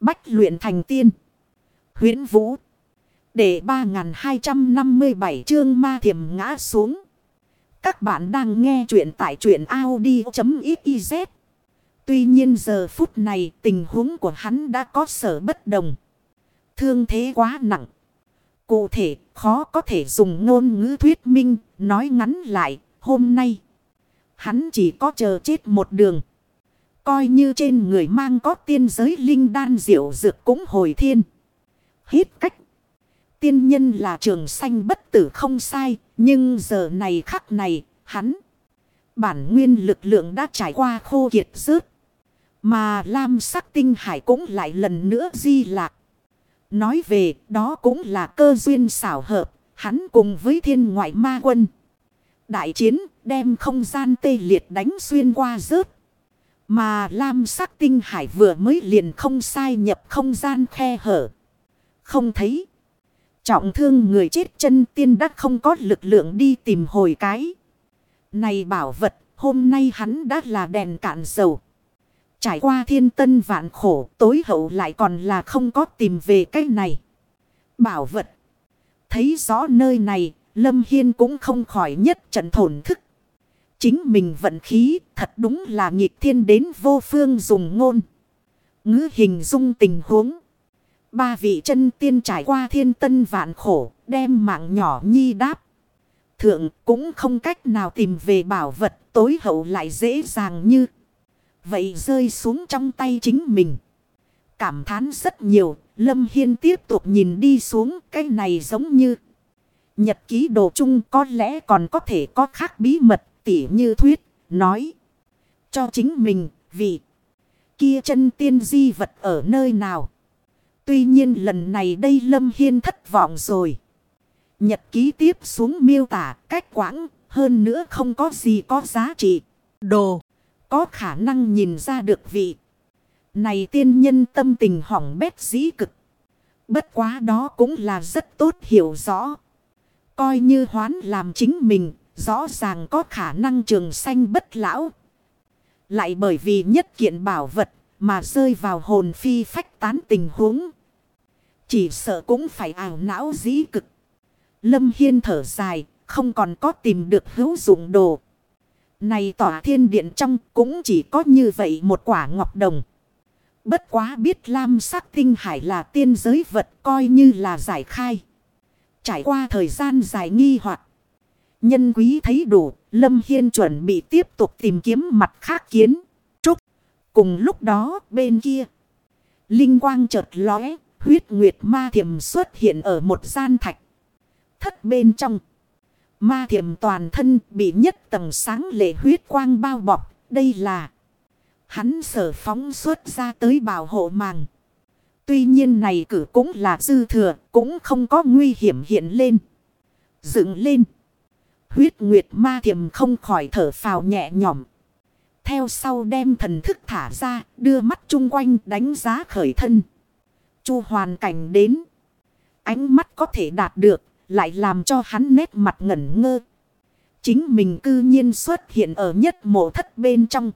Bách luyện thành tiên. huyễn Vũ. Để 3257 chương ma thiểm ngã xuống. Các bạn đang nghe truyện tại truyện Audi.xyz. Tuy nhiên giờ phút này tình huống của hắn đã có sở bất đồng. Thương thế quá nặng. Cụ thể khó có thể dùng ngôn ngữ thuyết minh, nói ngắn lại, hôm nay. Hắn chỉ có chờ chết một đường. Coi như trên người mang có tiên giới linh đan diệu dược cũng hồi thiên. Hít cách. Tiên nhân là trường sanh bất tử không sai. Nhưng giờ này khắc này, hắn. Bản nguyên lực lượng đã trải qua khô kiệt rớt. Mà lam sắc tinh hải cũng lại lần nữa di lạc. Nói về, đó cũng là cơ duyên xảo hợp. Hắn cùng với thiên ngoại ma quân. Đại chiến, đem không gian tê liệt đánh xuyên qua rớt. Mà lam sắc tinh hải vừa mới liền không sai nhập không gian khe hở. Không thấy. Trọng thương người chết chân tiên đã không có lực lượng đi tìm hồi cái. Này bảo vật, hôm nay hắn đã là đèn cạn dầu. Trải qua thiên tân vạn khổ, tối hậu lại còn là không có tìm về cái này. Bảo vật. Thấy rõ nơi này, Lâm Hiên cũng không khỏi nhất trận thổn thức. Chính mình vận khí thật đúng là nghịch thiên đến vô phương dùng ngôn. Ngữ hình dung tình huống. Ba vị chân tiên trải qua thiên tân vạn khổ, đem mạng nhỏ nhi đáp. Thượng cũng không cách nào tìm về bảo vật tối hậu lại dễ dàng như. Vậy rơi xuống trong tay chính mình. Cảm thán rất nhiều. Lâm Hiên tiếp tục nhìn đi xuống, cái này giống như. Nhật ký đồ chung có lẽ còn có thể có khác bí mật tỉ như thuyết, nói. Cho chính mình, vì kia chân tiên di vật ở nơi nào. Tuy nhiên lần này đây Lâm Hiên thất vọng rồi. Nhật ký tiếp xuống miêu tả cách quãng, hơn nữa không có gì có giá trị. Đồ, có khả năng nhìn ra được vị. Này tiên nhân tâm tình hỏng bét dĩ cực. Bất quá đó cũng là rất tốt hiểu rõ. Coi như hoán làm chính mình, rõ ràng có khả năng trường sanh bất lão. Lại bởi vì nhất kiện bảo vật mà rơi vào hồn phi phách tán tình huống. Chỉ sợ cũng phải ảo não dĩ cực. Lâm Hiên thở dài, không còn có tìm được hữu dụng đồ. Này tỏa thiên điện trong cũng chỉ có như vậy một quả ngọc đồng. Bất quá biết lam sắc tinh hải là tiên giới vật coi như là giải khai. Trải qua thời gian dài nghi hoặc Nhân quý thấy đủ, Lâm Hiên chuẩn bị tiếp tục tìm kiếm mặt khác kiến. Trúc. Cùng lúc đó, bên kia. Linh quang chợt lóe, huyết nguyệt ma thiểm xuất hiện ở một gian thạch. Thất bên trong. Ma thiểm toàn thân bị nhất tầng sáng lệ huyết quang bao bọc. Đây là hắn sở phóng xuất ra tới bảo hộ màng. Tuy nhiên này cử cũng là dư thừa, cũng không có nguy hiểm hiện lên. Dựng lên. Huyết nguyệt ma thiềm không khỏi thở phào nhẹ nhõm. Theo sau đem thần thức thả ra, đưa mắt chung quanh đánh giá khởi thân. Chu hoàn cảnh đến. Ánh mắt có thể đạt được, lại làm cho hắn nét mặt ngẩn ngơ. Chính mình cư nhiên xuất hiện ở nhất mộ thất bên trong.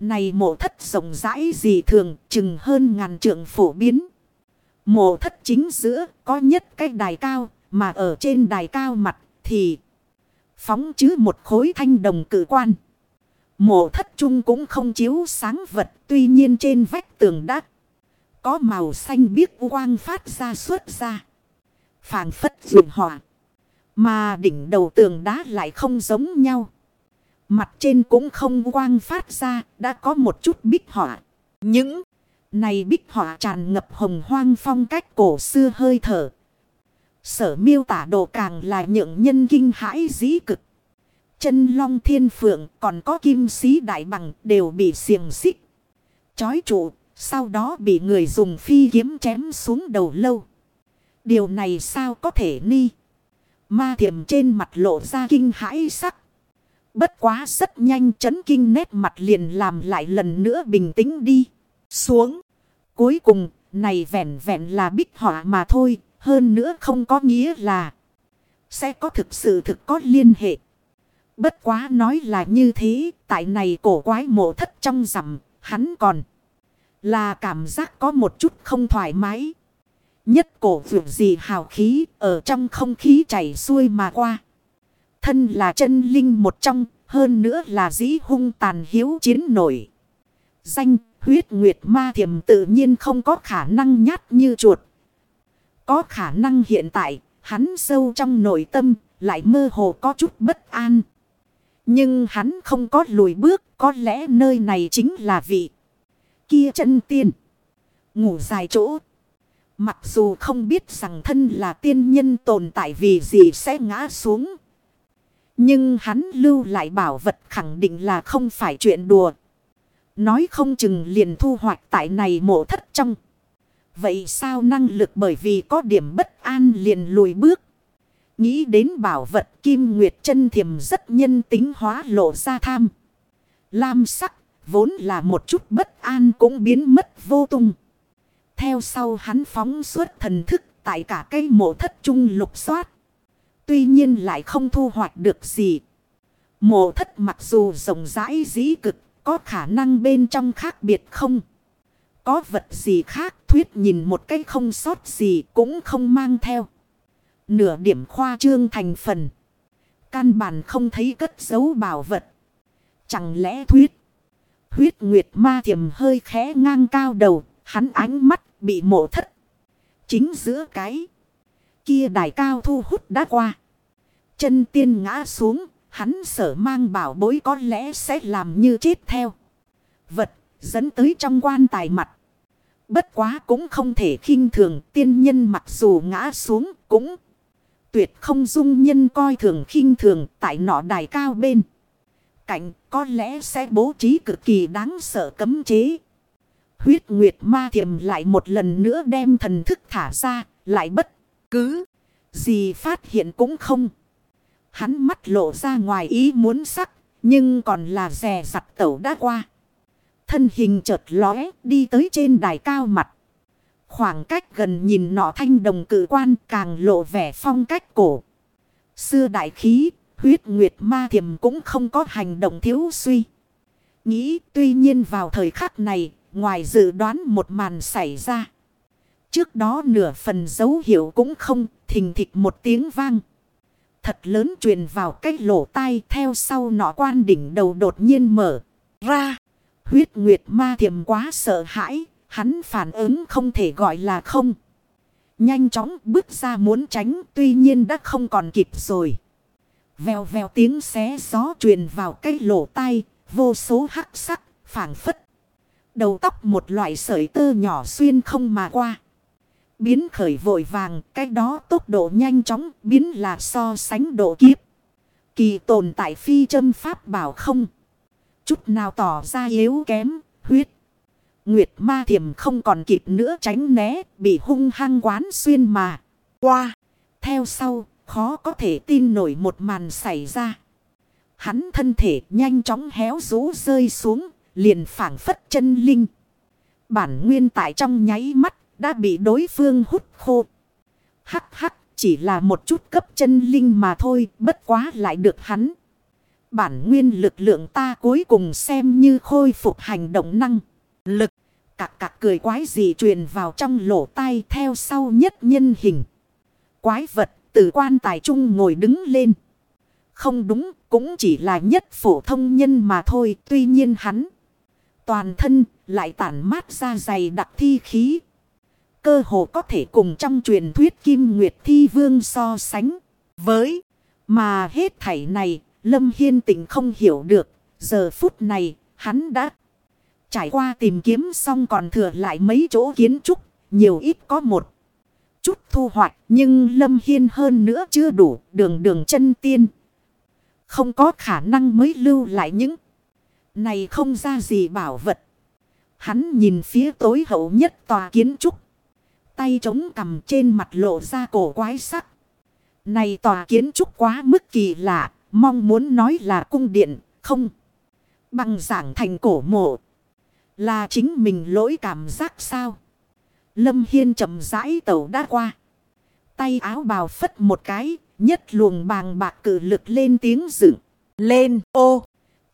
Này mộ thất rộng rãi gì thường, chừng hơn ngàn trượng phổ biến. Mộ thất chính giữa có nhất cái đài cao, mà ở trên đài cao mặt thì phóng chứ một khối thanh đồng cử quan. Mộ thất trung cũng không chiếu sáng vật, tuy nhiên trên vách tường đắt có màu xanh biếc quang phát ra xuất ra. phảng phất dường hỏa. Mà đỉnh đầu tường đá lại không giống nhau. Mặt trên cũng không quang phát ra, đã có một chút bích họa. Những này bích họa tràn ngập hồng hoang phong cách cổ xưa hơi thở. Sở miêu tả đồ càng là những nhân kinh hãi dĩ cực. Chân long thiên phượng còn có kim sĩ đại bằng đều bị xiềng xích. Chói trụ, sau đó bị người dùng phi kiếm chém xuống đầu lâu. Điều này sao có thể ni? Ma thiểm trên mặt lộ ra kinh hãi sắc. Bất quá rất nhanh chấn kinh nét mặt liền làm lại lần nữa bình tĩnh đi. Xuống. Cuối cùng, này vẹn vẹn là bích họa mà thôi. Hơn nữa không có nghĩa là sẽ có thực sự thực có liên hệ. Bất quá nói là như thế, tại này cổ quái mộ thất trong rằm, hắn còn Là cảm giác có một chút không thoải mái. Nhất cổ vượt gì hào khí ở trong không khí chảy xuôi mà qua. Thân là chân linh một trong, hơn nữa là dĩ hung tàn hiếu chiến nổi. Danh huyết nguyệt ma thiểm tự nhiên không có khả năng nhát như chuột. Có khả năng hiện tại, hắn sâu trong nội tâm, lại mơ hồ có chút bất an. Nhưng hắn không có lùi bước, có lẽ nơi này chính là vị. Kia chân tiên. Ngủ dài chỗ. Mặc dù không biết rằng thân là tiên nhân tồn tại vì gì sẽ ngã xuống. Nhưng hắn lưu lại bảo vật khẳng định là không phải chuyện đùa. Nói không chừng liền thu hoạch tại này mộ thất trong. Vậy sao năng lực bởi vì có điểm bất an liền lùi bước. Nghĩ đến bảo vật kim nguyệt chân thiềm rất nhân tính hóa lộ ra tham. Lam sắc vốn là một chút bất an cũng biến mất vô tung. Theo sau hắn phóng suốt thần thức tại cả cây mộ thất trung lục soát. Tuy nhiên lại không thu hoạch được gì. Mộ thất mặc dù rộng rãi dĩ cực, có khả năng bên trong khác biệt không? Có vật gì khác thuyết nhìn một cái không sót gì cũng không mang theo. Nửa điểm khoa trương thành phần. Căn bản không thấy cất dấu bảo vật. Chẳng lẽ thuyết. Huyết nguyệt ma thiềm hơi khẽ ngang cao đầu. Hắn ánh mắt bị mộ thất. Chính giữa cái. Kia đài cao thu hút đã qua. Chân tiên ngã xuống. Hắn sở mang bảo bối có lẽ sẽ làm như chết theo. Vật dẫn tới trong quan tài mặt. Bất quá cũng không thể khinh thường tiên nhân mặc dù ngã xuống cũng tuyệt không dung nhân coi thường khinh thường tại nọ đài cao bên. Cạnh có lẽ sẽ bố trí cực kỳ đáng sợ cấm chế. Huyết Nguyệt Ma Thiềm lại một lần nữa đem thần thức thả ra, lại bất cứ gì phát hiện cũng không. Hắn mắt lộ ra ngoài ý muốn sắc, nhưng còn là rè rặt tẩu đã qua. Thân hình chợt lóe đi tới trên đài cao mặt. Khoảng cách gần nhìn nọ thanh đồng cử quan càng lộ vẻ phong cách cổ. Xưa đại khí, huyết nguyệt ma thiềm cũng không có hành động thiếu suy. Nghĩ tuy nhiên vào thời khắc này, ngoài dự đoán một màn xảy ra. Trước đó nửa phần dấu hiệu cũng không, thình thịch một tiếng vang. Thật lớn truyền vào cái lỗ tai theo sau nọ quan đỉnh đầu đột nhiên mở ra. Huyết nguyệt ma Thiểm quá sợ hãi, hắn phản ứng không thể gọi là không. Nhanh chóng bước ra muốn tránh tuy nhiên đã không còn kịp rồi. Vèo vèo tiếng xé gió truyền vào cái lỗ tai, vô số hắc sắc, phảng phất. Đầu tóc một loại sợi tơ nhỏ xuyên không mà qua. Biến khởi vội vàng, cái đó tốc độ nhanh chóng, biến là so sánh độ kiếp. Kỳ tồn tại phi châm pháp bảo không. Chút nào tỏ ra yếu kém, huyết. Nguyệt ma thiểm không còn kịp nữa tránh né, bị hung hăng quán xuyên mà. Qua, theo sau, khó có thể tin nổi một màn xảy ra. Hắn thân thể nhanh chóng héo rú rơi xuống, liền phảng phất chân linh. Bản nguyên tại trong nháy mắt, đã bị đối phương hút khô. Hắc hắc, chỉ là một chút cấp chân linh mà thôi, bất quá lại được hắn bản nguyên lực lượng ta cuối cùng xem như khôi phục hành động năng. Lực, cạc cạc cười quái gì truyền vào trong lỗ tai theo sau nhất nhân hình. Quái vật từ quan tài trung ngồi đứng lên. Không đúng, cũng chỉ là nhất phổ thông nhân mà thôi, tuy nhiên hắn. Toàn thân lại tản mát ra dày đặc thi khí. Cơ hồ có thể cùng trong truyền thuyết Kim Nguyệt Thi Vương so sánh. Với mà hết thảy này Lâm Hiên Tịnh không hiểu được. Giờ phút này, hắn đã trải qua tìm kiếm xong còn thừa lại mấy chỗ kiến trúc. Nhiều ít có một chút thu hoạch. Nhưng Lâm Hiên hơn nữa chưa đủ đường đường chân tiên. Không có khả năng mới lưu lại những này không ra gì bảo vật. Hắn nhìn phía tối hậu nhất tòa kiến trúc. Tay trống cầm trên mặt lộ ra cổ quái sắc. Này tòa kiến trúc quá mức kỳ lạ, Mong muốn nói là cung điện, không. Bằng giảng thành cổ mộ. Là chính mình lỗi cảm giác sao? Lâm Hiên chậm rãi tẩu đã qua. Tay áo bào phất một cái, nhất luồng bàng bạc cử lực lên tiếng dựng. Lên ô!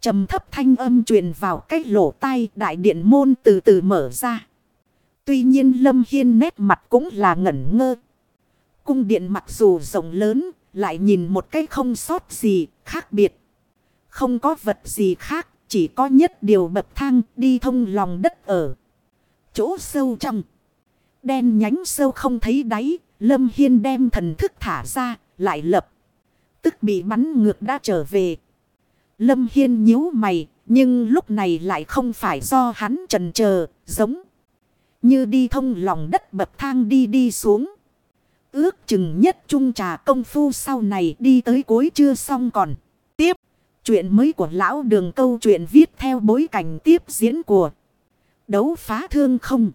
trầm thấp thanh âm truyền vào cách lỗ tai đại điện môn từ từ mở ra. Tuy nhiên Lâm Hiên nét mặt cũng là ngẩn ngơ. Cung điện mặc dù rộng lớn, lại nhìn một cái không sót gì, khác biệt. Không có vật gì khác, chỉ có nhất điều bậc thang đi thông lòng đất ở. Chỗ sâu trong. Đen nhánh sâu không thấy đáy, Lâm Hiên đem thần thức thả ra, lại lập. Tức bị bắn ngược đã trở về. Lâm Hiên nhíu mày, nhưng lúc này lại không phải do hắn trần chờ giống như đi thông lòng đất bậc thang đi đi xuống. Ước chừng nhất trung trà công phu sau này đi tới cuối chưa xong còn. Tiếp, chuyện mới của lão đường câu chuyện viết theo bối cảnh tiếp diễn của đấu phá thương không.